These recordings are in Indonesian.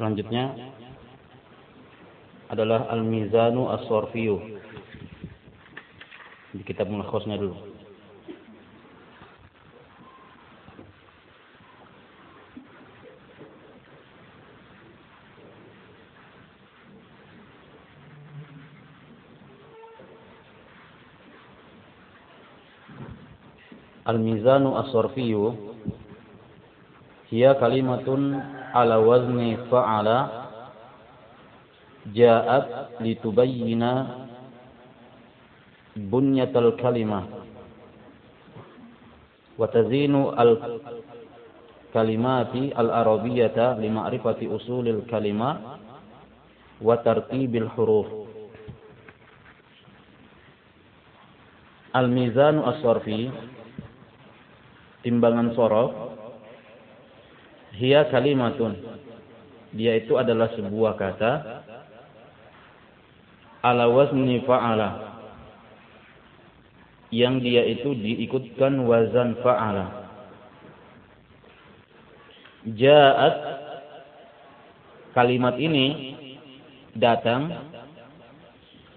Selanjutnya adalah Al-Mizanu As-Sorfiyu. Di kitab mulakhosnya dulu. Al-Mizanu As-Sorfiyu hiya kalimatun ala wazni fa'ala ja'at litubayyina bunyatal kalimah wa tazinu al kalimati al arabiyyata li ma'rifati usulil kalimah wa tartibil huruf al mizanu as-sarfi timbangan sorof hiya kalimatun. Dia itu adalah sebuah kata. Ala wazni fa'ala. Yang dia itu diikutkan wazan fa'ala. Ja'at. Kalimat ini datang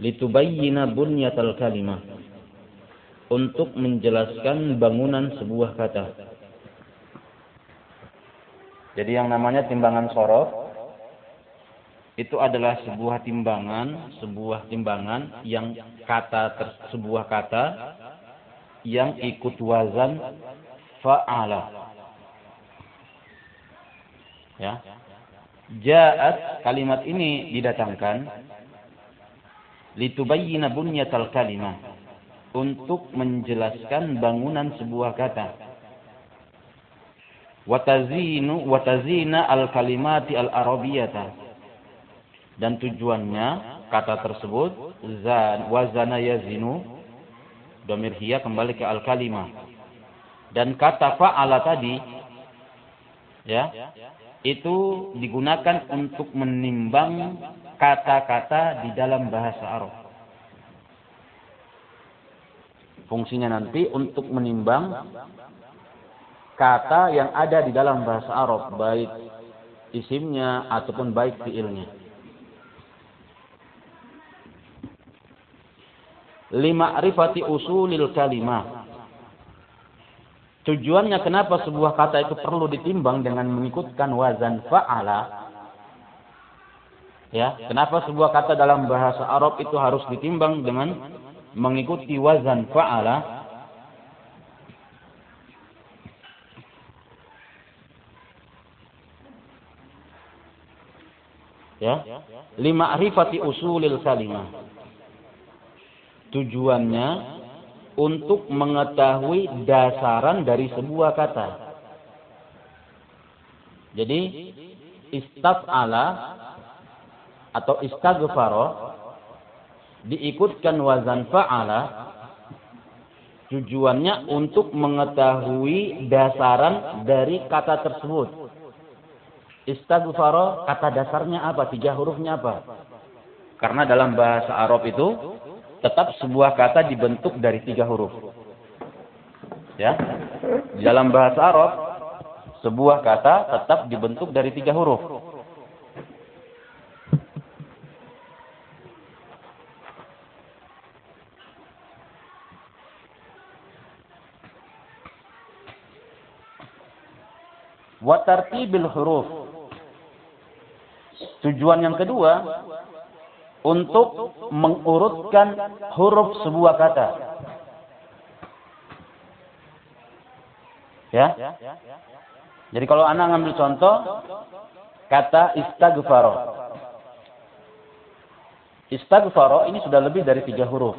litubayyina bunyatal kalimah. Untuk menjelaskan bangunan sebuah kata. Jadi yang namanya timbangan sorof itu adalah sebuah timbangan, sebuah timbangan yang kata sebuah kata yang ikut wazan fa'ala. Ya. Ja'at kalimat ini didatangkan litubayyina bunyatal kalimah untuk menjelaskan bangunan sebuah kata. Watazinu watazina al kalimati al arabiyata. Dan tujuannya kata tersebut zan wazana yazinu domir hiya kembali ke al kalimah. Dan kata fa'ala tadi ya itu digunakan untuk menimbang kata-kata di dalam bahasa Arab fungsinya nanti untuk menimbang kata yang ada di dalam bahasa Arab baik isimnya ataupun baik fiilnya. Lima arifati usulil kalimah. Tujuannya kenapa sebuah kata itu perlu ditimbang dengan mengikutkan wazan fa'ala. Ya, kenapa sebuah kata dalam bahasa Arab itu harus ditimbang dengan mengikuti wazan fa'ala ya. Lima arifati usulil kalimah. Tujuannya untuk mengetahui dasaran dari sebuah kata. Jadi istaf'ala atau istaghfara diikutkan wazan fa'ala tujuannya untuk mengetahui dasaran dari kata tersebut. Istaghfara kata dasarnya apa? Tiga hurufnya apa? Karena dalam bahasa Arab itu tetap sebuah kata dibentuk dari tiga huruf. Ya. Dalam bahasa Arab sebuah kata tetap dibentuk dari tiga huruf. Watartibil huruf. Tujuan yang kedua untuk mengurutkan huruf sebuah kata. Ya. Jadi kalau anak ngambil contoh kata istaghfaro. Istaghfaro ini sudah lebih dari tiga huruf.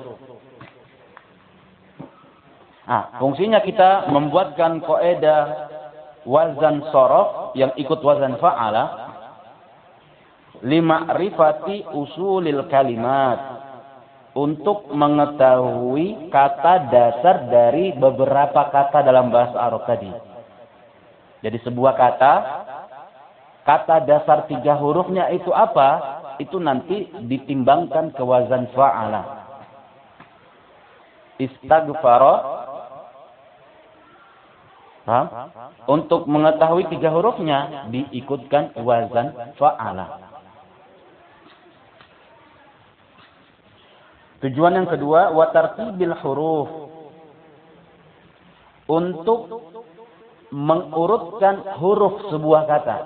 Nah, fungsinya kita membuatkan koedah wazan sorof yang ikut wazan fa'ala lima rifati usulil kalimat untuk mengetahui kata dasar dari beberapa kata dalam bahasa Arab tadi. Jadi sebuah kata, kata dasar tiga hurufnya itu apa? Itu nanti ditimbangkan ke wazan fa'ala. Istaghfara Paham? Untuk mengetahui tiga hurufnya diikutkan wazan fa'ala. Tujuan yang kedua, watartibil huruf. Untuk mengurutkan huruf sebuah kata.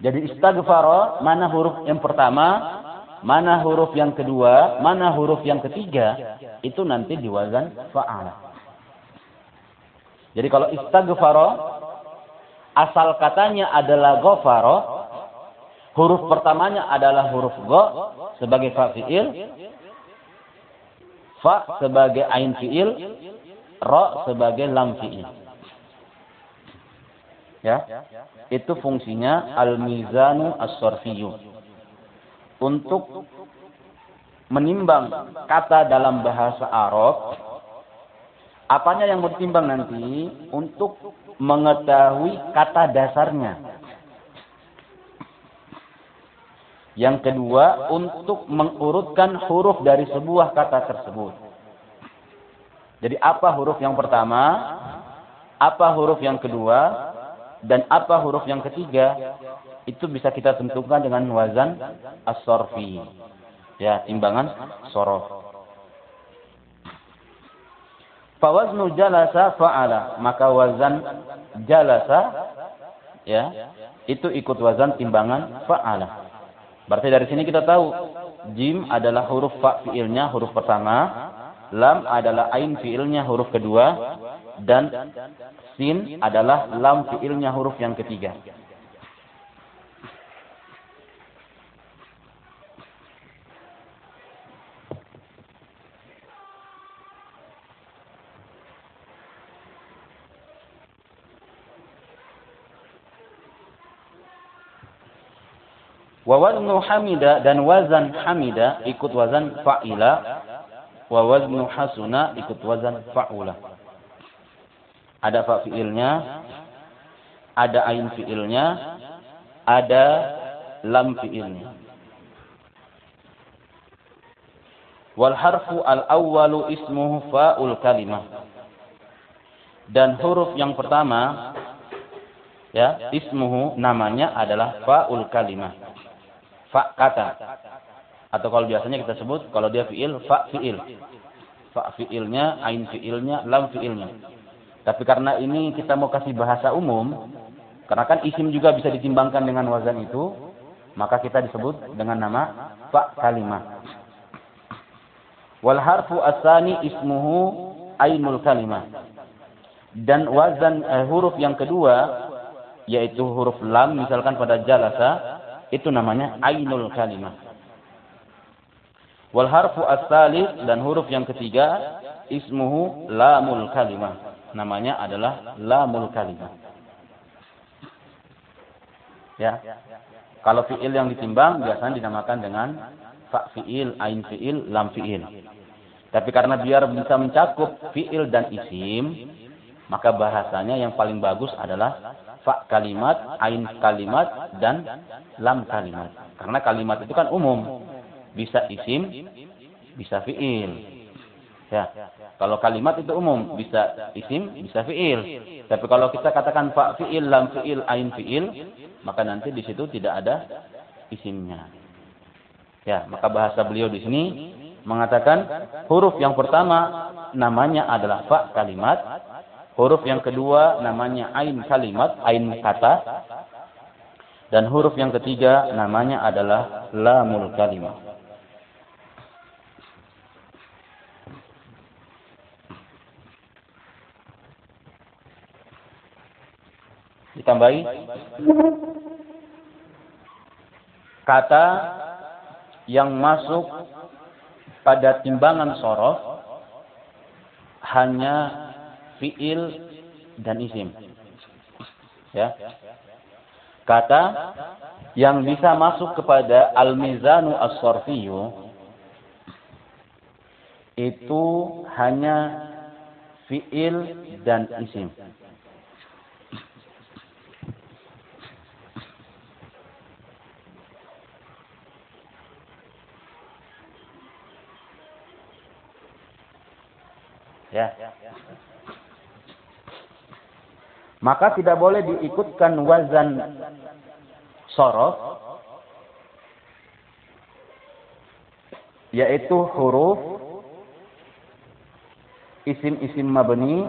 Jadi istighfar, mana huruf yang pertama, mana huruf yang kedua, mana huruf yang ketiga, itu nanti diwazan. Jadi kalau istighfar, asal katanya adalah ghafara, huruf pertamanya adalah huruf go sebagai fa fi'il, fa sebagai ain fi'il, ro sebagai lam fi'il. Ya. Itu fungsinya al-mizanu as-sarfiyyu. Untuk menimbang kata dalam bahasa Arab apanya yang bertimbang nanti untuk mengetahui kata dasarnya. Yang kedua, untuk mengurutkan huruf dari sebuah kata tersebut. Jadi apa huruf yang pertama, apa huruf yang kedua, dan apa huruf yang ketiga, itu bisa kita tentukan dengan wazan as-sorfi. Ya, timbangan sorof. Fawaznu jalasa fa'ala. Maka wazan jalasa, ya, itu ikut wazan timbangan fa'ala. Berarti dari sini kita tahu jim adalah huruf fa fiilnya huruf pertama, lam adalah ain fiilnya huruf kedua dan sin adalah lam fiilnya huruf yang ketiga. Wa waznu hamida dan wazan hamida ikut wazan fa'ila. Wa waznu hasuna ikut wazan fa'ula. Ada fa fi'ilnya, ada ain fi'ilnya, ada lam fi'ilnya. Wal harfu al-awwalu ismuhu fa'ul kalimah. Dan huruf yang pertama ya, ismuhu namanya adalah fa'ul kalimah fa kata. Atau kalau biasanya kita sebut kalau dia fiil fa fiil. Fa fiilnya, ain fiilnya, lam fiilnya. Tapi karena ini kita mau kasih bahasa umum, karena kan isim juga bisa ditimbangkan dengan wazan itu, maka kita disebut dengan nama fa kalimah. Wal harfu asani ismuhu ainul kalimah. Dan wazan eh, huruf yang kedua yaitu huruf lam misalkan pada jalasa itu namanya ainul kalimah. Wal harfu as dan huruf yang ketiga ismuhu lamul kalimah. Namanya adalah lamul kalimah. Ya. Kalau fiil yang ditimbang biasanya dinamakan dengan fa fiil, ain fiil, lam fiil. Tapi karena biar bisa mencakup fiil dan isim, maka bahasanya yang paling bagus adalah fa kalimat, ain kalimat, dan lam kalimat. Karena kalimat itu kan umum. Bisa isim, bisa fiil. Ya. Kalau kalimat itu umum, bisa isim, bisa fiil. Tapi kalau kita katakan fa fiil, lam fiil, ain fiil, maka nanti di situ tidak ada isimnya. Ya, maka bahasa beliau di sini mengatakan huruf yang pertama namanya adalah fa kalimat, Huruf yang kedua namanya ain kalimat, ain kata. Dan huruf yang ketiga namanya adalah lamul kalimat. Ditambahi kata yang masuk pada timbangan sorof hanya fiil dan isim. Ya. Kata yang bisa masuk kepada al-mizanu as-sarfiyyu itu hanya fiil dan isim. Ya. Maka tidak boleh diikutkan wazan sorof yaitu huruf isim-isim mabni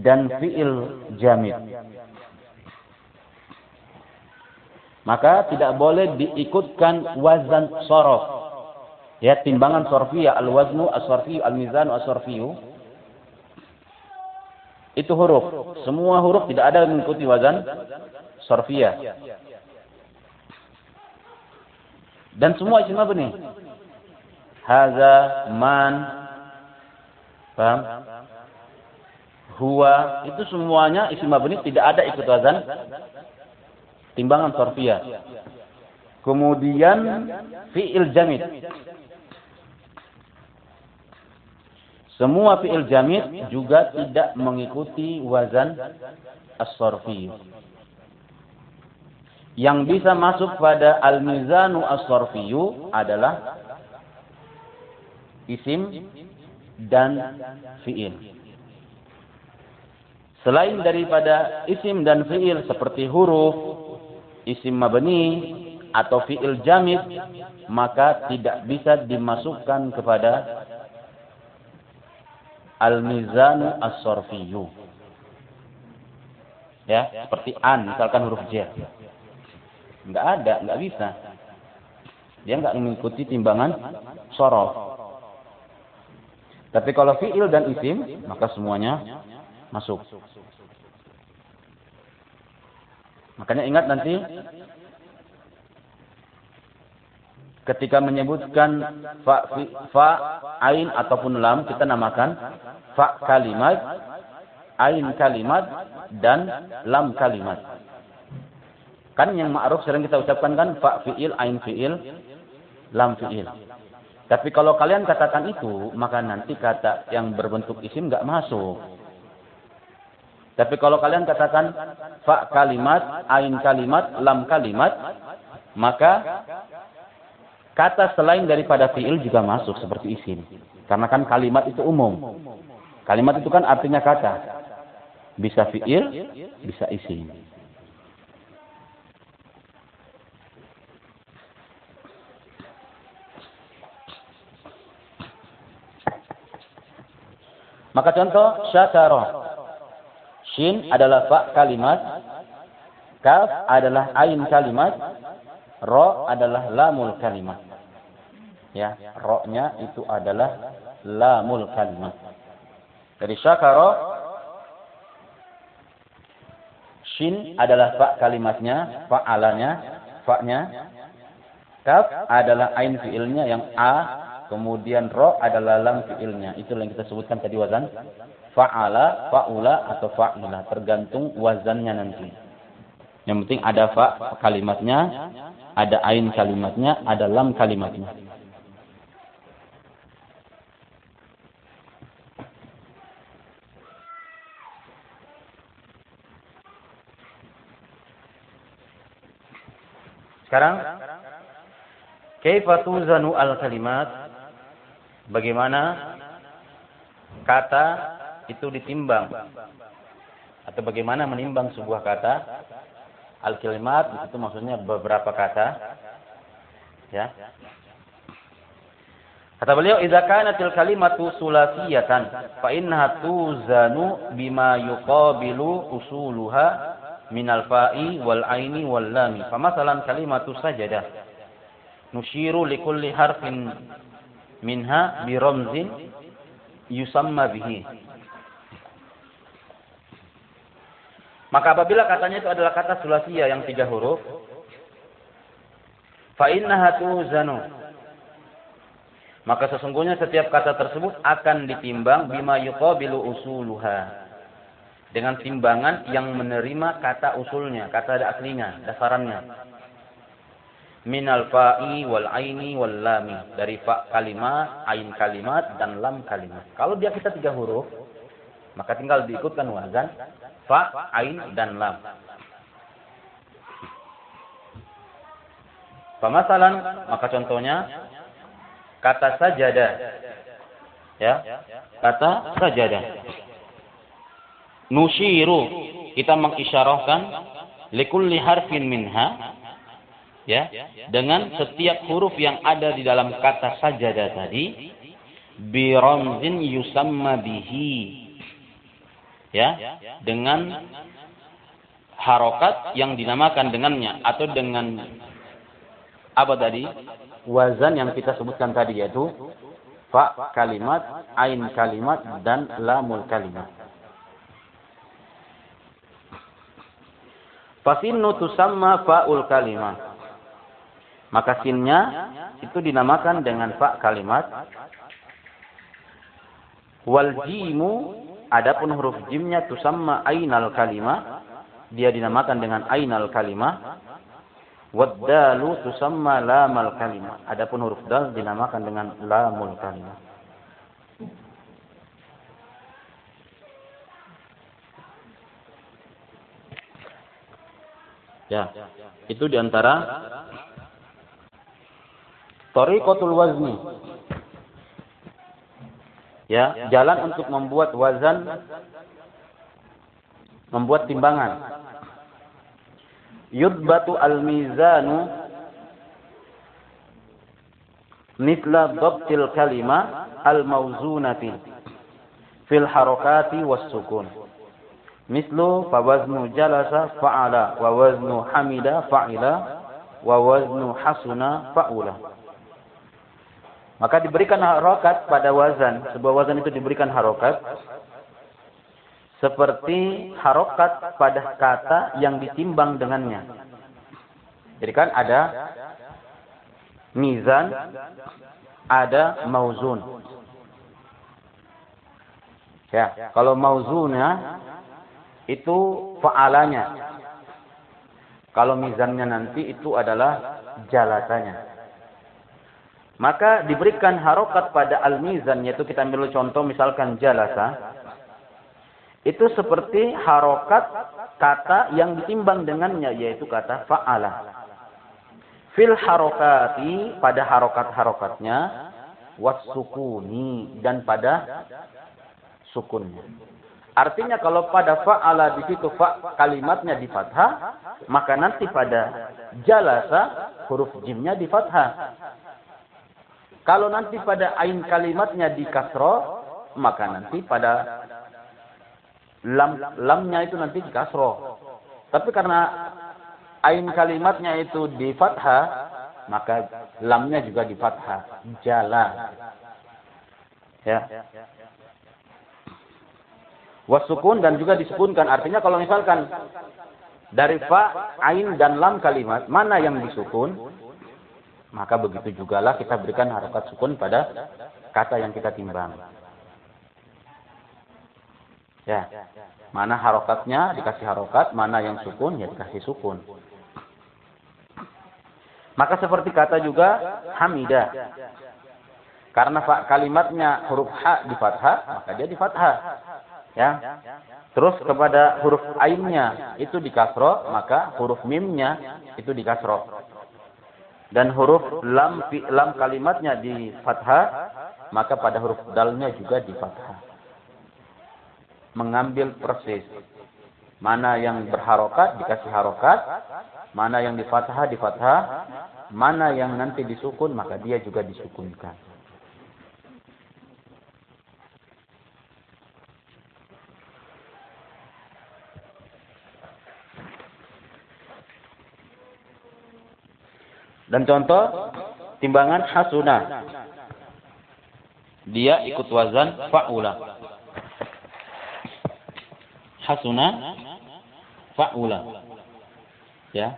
dan fiil jamid. Maka tidak boleh diikutkan wazan sorof. Ya, timbangan sorfiyah, al-waznu, as-sorfiyu, al-mizanu, as-sorfiyu. Itu huruf. Semua huruf tidak ada mengikuti wazan sorfiyah. Dan semua isim apa nih? Haza, man, paham? Huwa, itu semuanya isim mabni tidak ada ikut wazan timbangan sorfiyah. Kemudian fi'il jamid. Semua fi'il jamid juga tidak mengikuti wazan as-sorfi. Yang bisa masuk pada al-mizanu as-sorfiyu adalah isim dan fi'il. Selain daripada isim dan fi'il seperti huruf, isim mabni atau fi'il jamid, maka tidak bisa dimasukkan kepada al-mizanu as-sorfiyu. Ya, seperti an, misalkan huruf J. Enggak ada, enggak bisa. Dia enggak mengikuti timbangan sorof. Tapi kalau fi'il dan isim, maka semuanya masuk. Makanya ingat nanti ketika menyebutkan fa, fa ain ataupun lam kita namakan fa kalimat, ain kalimat dan lam kalimat. Kan yang ma'ruf sering kita ucapkan kan fa fi'il, ain fi'il, lam fi'il. Tapi kalau kalian katakan itu, maka nanti kata yang berbentuk isim nggak masuk. Tapi kalau kalian katakan fa kalimat, ain kalimat, lam kalimat, maka kata selain daripada fi'il juga masuk seperti isim. Karena kan kalimat itu umum. Kalimat itu kan artinya kata. Bisa fi'il, bisa isim. Maka contoh syakara. Shin adalah fa kalimat. Kaf adalah ain kalimat. Ro adalah lamul kalimat. Ya, ro-nya itu adalah lamul kalimat. Dari syakara Shin adalah fa kalimatnya, fa'alanya, fa-nya. Kaf adalah ain fiilnya yang a Kemudian ro adalah lam fiilnya. Itu yang kita sebutkan tadi wazan. Fa'ala, fa'ula, atau fa'ila. Tergantung wazannya nanti. Yang penting ada fa kalimatnya, ada ain kalimatnya, ada lam kalimatnya. Sekarang, kaifa al-kalimat? bagaimana kata itu ditimbang? Atau bagaimana menimbang sebuah kata? Al-kalimat itu maksudnya beberapa kata. Ya. Kata beliau idza kanatil kalimatu sulasiyatan fa innaha tuzanu bima yuqabilu usuluha minal fa'i wal aini wal lami masalan kalimatu sajadah nushiru likulli harfin minha bi ramzin yusamma bihi. Maka apabila katanya itu adalah kata sulasia yang tiga huruf, fa innaha tuzanu. Maka sesungguhnya setiap kata tersebut akan ditimbang bima yuqabilu usuluha. Dengan timbangan yang menerima kata usulnya, kata aslinya, dasarannya minal fa'i wal aini wal lami dari fa kalimat, ain kalimat dan lam kalimat. Kalau dia kita tiga huruf, maka tinggal diikutkan wazan fa, ain dan lam. Pemasalan maka contohnya kata sajadah. Ya, kata sajadah. Nushiru. Kita mengisyarahkan likulli harfin minha ya dengan setiap huruf yang ada di dalam kata sajadah tadi bi ramzin yusamma bihi ya dengan harokat yang dinamakan dengannya atau dengan apa tadi? Wazan yang kita sebutkan tadi yaitu fa kalimat ain kalimat dan lamul kalimat Fasinnu tusamma fa'ul kalimat. Maka sinnya itu dinamakan dengan fa kalimat. Wal jimu adapun huruf jimnya tusamma ainal kalimah dia dinamakan dengan ainal kalimah. Wad dalu tusamma lamal kalimah. Adapun huruf dal dinamakan dengan lamul kalimah Ya, itu di antara Tariqatul wazni. Ya jalan untuk membuat wazan membuat timbangan. Yudbatu al-mizanu mitla dhabtil kalima al-mawzunati fil harakati was sukun mislu fawaznu jalasa fa'ala wa waznu hamida fa'ila wa waznu hasuna fa'ula maka diberikan harokat pada wazan. Sebuah wazan itu diberikan harokat. Seperti harokat pada kata yang ditimbang dengannya. Jadi kan ada mizan, ada mauzun. Ya, kalau mauzunnya itu fa'alanya. Kalau mizannya nanti itu adalah jalatanya. Maka diberikan harokat pada al-mizan, yaitu kita ambil contoh misalkan jalasa. Itu seperti harokat kata yang ditimbang dengannya, yaitu kata fa'ala. Fil harokati, pada harokat-harokatnya, wasukuni, dan pada sukunnya. Artinya kalau pada fa'ala di situ fa kalimatnya di fathah, maka nanti pada jalasa huruf jimnya di fathah. Kalau nanti pada ain kalimatnya di kasro, maka nanti pada lam lamnya itu nanti di kasro. Tapi karena ain kalimatnya itu di fathah, maka lamnya juga di fathah. Jala. Ya. Wasukun dan juga disukunkan. Artinya kalau misalkan dari fa, ain dan lam kalimat, mana yang disukun? maka begitu jugalah kita berikan harokat sukun pada kata yang kita timbang. Ya, mana harokatnya dikasih harokat, mana yang sukun ya dikasih sukun. Maka seperti kata juga hamidah. Karena kalimatnya huruf ha di fathah, maka dia di fathah. Ya. Terus kepada huruf ainnya itu di kasro, maka huruf mimnya itu di kasro dan huruf lam lam kalimatnya di fathah maka pada huruf dalnya juga di fathah. Mengambil persis. Mana yang berharokat dikasih harokat. Mana yang di fathah di fathah. Mana yang nanti disukun maka dia juga disukunkan Dan contoh timbangan hasuna. Dia ikut wazan fa'ula. Hasuna fa'ula. Ya.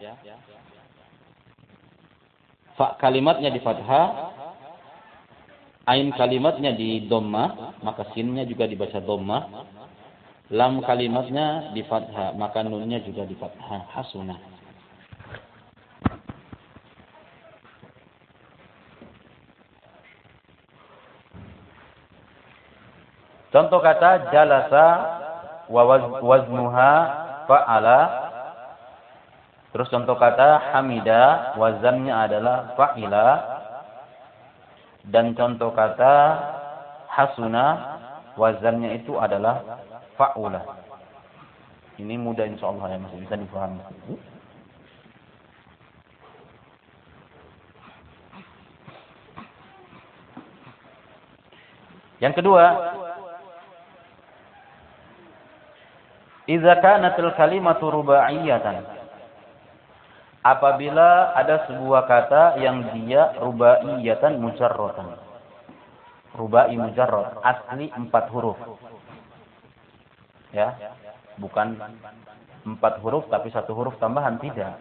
Fa kalimatnya di fathah, ain kalimatnya di dhamma, maka sinnya juga dibaca dhamma. Lam kalimatnya di fathah, maka nunnya juga di fathah. Hasuna. Contoh kata jalasa wa waznuha fa'ala. Terus contoh kata hamida wazannya adalah fa'ila. Dan contoh kata hasuna wazannya itu adalah fa'ula. Ini mudah insya Allah ya masih bisa dipahami. Yang kedua, idza kanatil kalimatu rubaiyatan. Apabila ada sebuah kata yang dia rubaiyatan mujarratan. Rubai mujarrad, asli empat huruf. Ya, bukan empat huruf tapi satu huruf tambahan tidak.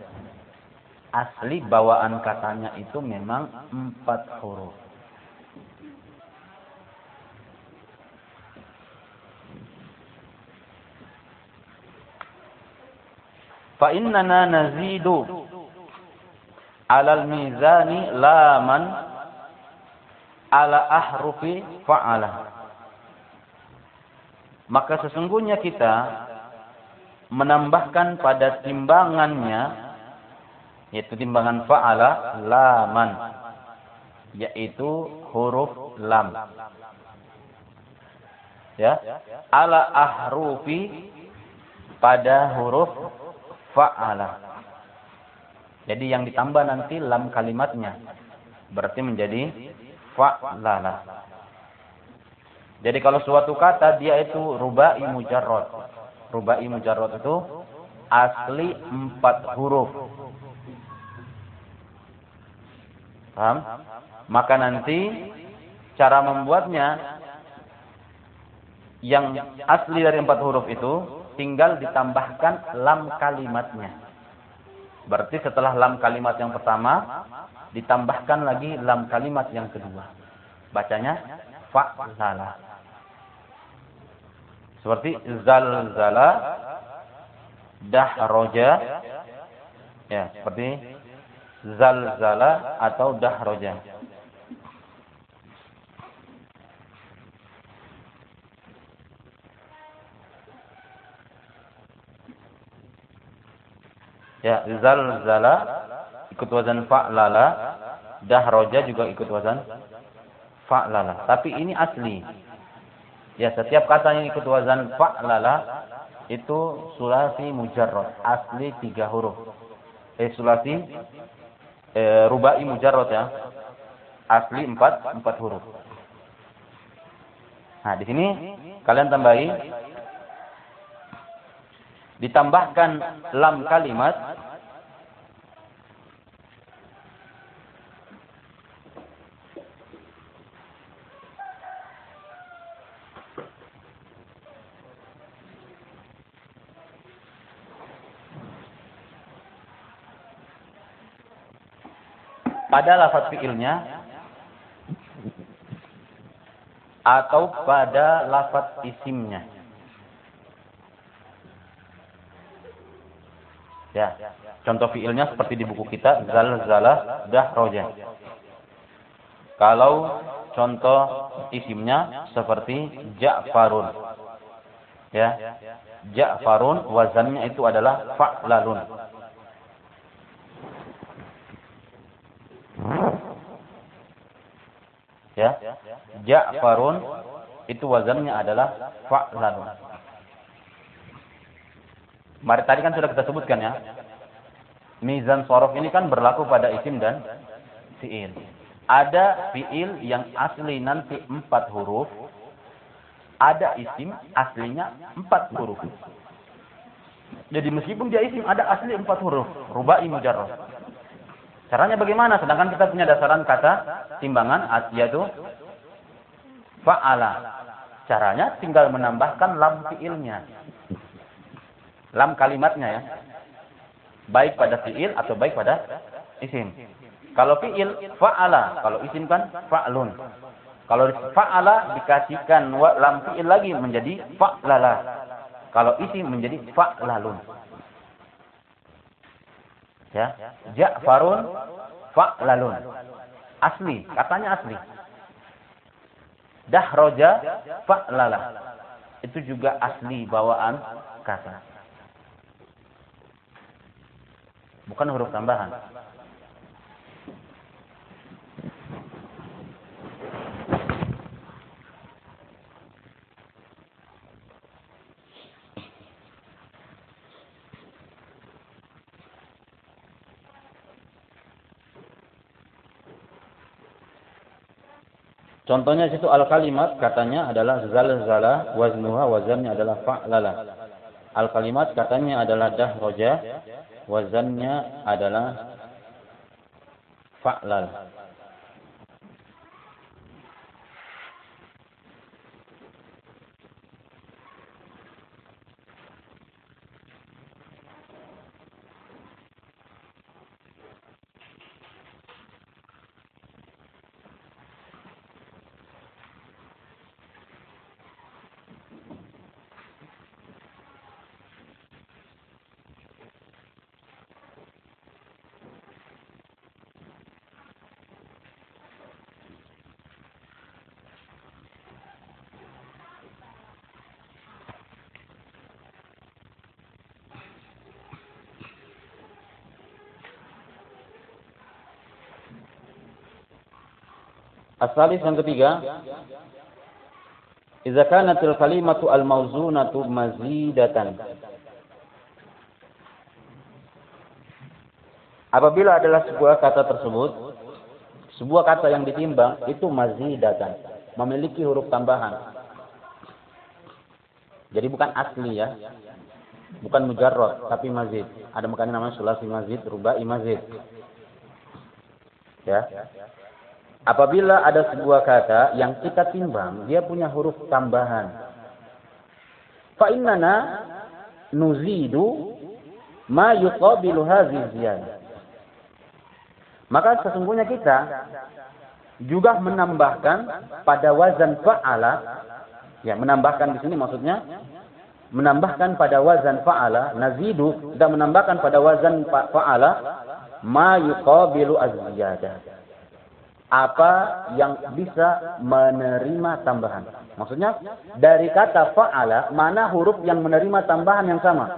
Asli bawaan katanya itu memang empat huruf. Fa innana nazidu alal mizani laman ala ahrufi fa'ala. Maka sesungguhnya kita menambahkan pada timbangannya yaitu timbangan fa'ala laman yaitu huruf lam. Ya ala ahrufi pada huruf fa'ala. Jadi yang ditambah nanti lam kalimatnya. Berarti menjadi fa'lala. Jadi kalau suatu kata dia itu rubai mujarrad. Rubai mujarrad itu asli empat huruf. Paham? Maka nanti cara membuatnya yang asli dari empat huruf itu tinggal ditambahkan lam kalimatnya. Berarti setelah lam kalimat yang pertama, ditambahkan lagi lam kalimat yang kedua. Bacanya fa'lala. Seperti zalzala, dahroja, ya seperti zalzala atau dahroja. Ya, zalzala ikut wazan fa'lala, dahroja juga ikut wazan fa'lala. Tapi ini asli. Ya, setiap kata yang ikut wazan fa'lala itu sulasi mujarrad, asli tiga huruf. Eh sulasi eh, rubai mujarrad ya. Asli empat, empat huruf. Nah, di sini kalian tambahi ditambahkan lam kalimat pada lafaz fiilnya atau pada lafaz isimnya. Ya. Contoh fiilnya seperti di buku kita zalzalah dahroja. Kalau contoh isimnya seperti Ja'farun. Ya. Ja'farun wazannya itu adalah fa'lalun. Ya. Ja'farun itu wazannya adalah fa'lalun. Mari tadi kan sudah kita sebutkan ya. Mizan sorof ini kan berlaku pada isim dan fi'il. Ada fi'il yang asli nanti empat huruf. Ada isim aslinya empat huruf. Jadi meskipun dia isim ada asli empat huruf. Rubai mujarrad. Caranya bagaimana? Sedangkan kita punya dasaran kata timbangan yaitu fa'ala. Caranya tinggal menambahkan lam fi'ilnya. Lam kalimatnya ya. Baik pada fi'il atau baik pada isim. Kalau fi'il fa'ala, kalau isim kan fa'lun. Kalau fa'ala dikasihkan lam fi'il lagi menjadi fa'lala. Kalau isim menjadi fa'lalun. Ya, Ja'farun fa'lalun. Asli, katanya asli. Dahroja fa'lala. Itu juga asli bawaan kata. bukan huruf tambahan. Contohnya situ al kalimat katanya adalah zala zala waznuha wazannya adalah fa'lala. Al kalimat katanya adalah dah roja wazannya adalah fa'lal. Asalis yang ketiga, Idza kanatil kalimatu al-mawzunatu mazidatan. Apabila adalah sebuah kata tersebut, sebuah kata yang ditimbang itu mazidatan, memiliki huruf tambahan. Jadi bukan asli ya. Bukan mujarrad, tapi mazid. Ada makanya namanya sulasi mazid, rubai mazid. Ya. Apabila ada sebuah kata yang kita timbang, dia punya huruf tambahan. Fa innana nuzidu ma yuqabilu hadhihi Maka sesungguhnya kita juga menambahkan pada wazan fa'ala ya menambahkan di sini maksudnya menambahkan pada wazan fa'ala nazidu kita menambahkan pada wazan fa'ala ma yuqabilu az-ziyadah apa yang bisa menerima tambahan. Maksudnya dari kata fa'ala mana huruf yang menerima tambahan yang sama.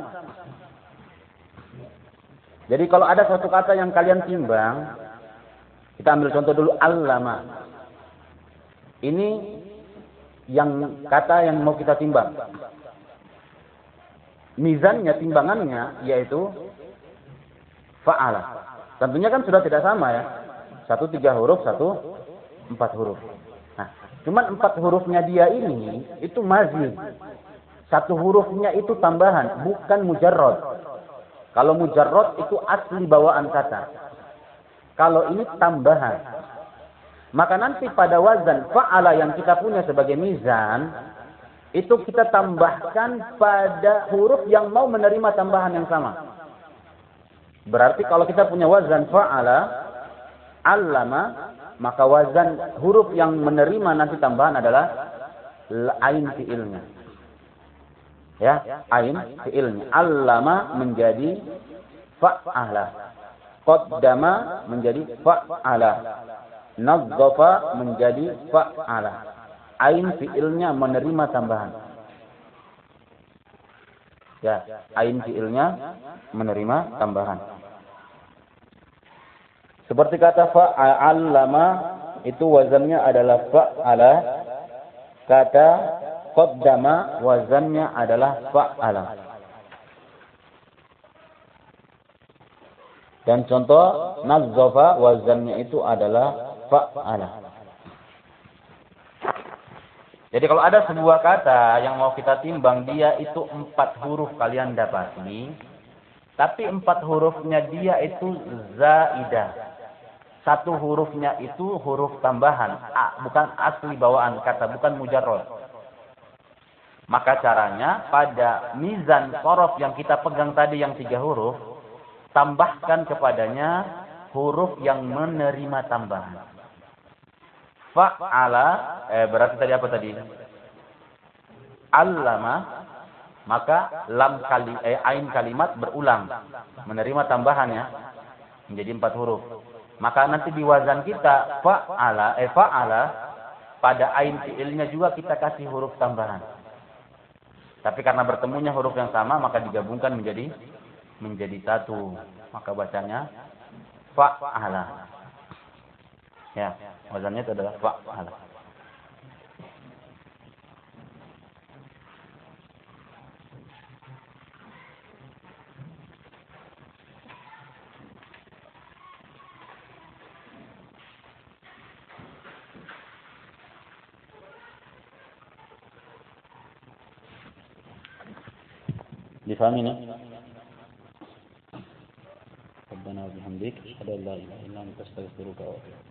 Jadi kalau ada suatu kata yang kalian timbang, kita ambil contoh dulu allama. Ini yang kata yang mau kita timbang. Mizannya, timbangannya yaitu fa'ala. Tentunya kan sudah tidak sama ya. Satu tiga huruf, satu empat huruf. Nah, cuman empat hurufnya dia ini itu mazid. Satu hurufnya itu tambahan, bukan mujarrod. Kalau mujarrod itu asli bawaan kata. Kalau ini tambahan. Maka nanti pada wazan fa'ala yang kita punya sebagai mizan, itu kita tambahkan pada huruf yang mau menerima tambahan yang sama. Berarti kalau kita punya wazan fa'ala, allama maka wazan huruf yang menerima nanti tambahan adalah ain fiilnya. Ya, ain fiilnya. Allama menjadi fa'ala. Qaddama menjadi fa'ala. Nadzafa menjadi fa'ala. Ain fiilnya menerima tambahan. Ya, ain fiilnya menerima tambahan. Seperti kata fa'allama itu wazannya adalah fa'ala. Kata qaddama wazannya adalah fa'ala. Dan contoh nazzafa wazannya itu adalah fa'ala. Jadi kalau ada sebuah kata yang mau kita timbang dia itu empat huruf kalian dapati. Tapi empat hurufnya dia itu zaidah satu hurufnya itu huruf tambahan, A, bukan asli bawaan kata, bukan mujarrod. Maka caranya pada mizan sorof yang kita pegang tadi yang tiga huruf, tambahkan kepadanya huruf yang menerima tambahan. Fa'ala, eh, berarti tadi apa tadi? Allama, maka lam kali, eh, ain kalimat berulang. Menerima tambahannya menjadi empat huruf. Maka nanti di wazan kita fa'ala eh fa'ala pada ain fi'ilnya juga kita kasih huruf tambahan. Tapi karena bertemunya huruf yang sama maka digabungkan menjadi menjadi satu. Maka bacanya fa'ala. Ya, wazannya itu adalah fa'ala. Difahami ربنا وبحمدك أشهد أن لا إله إلا أنت أستغفرك وأتوب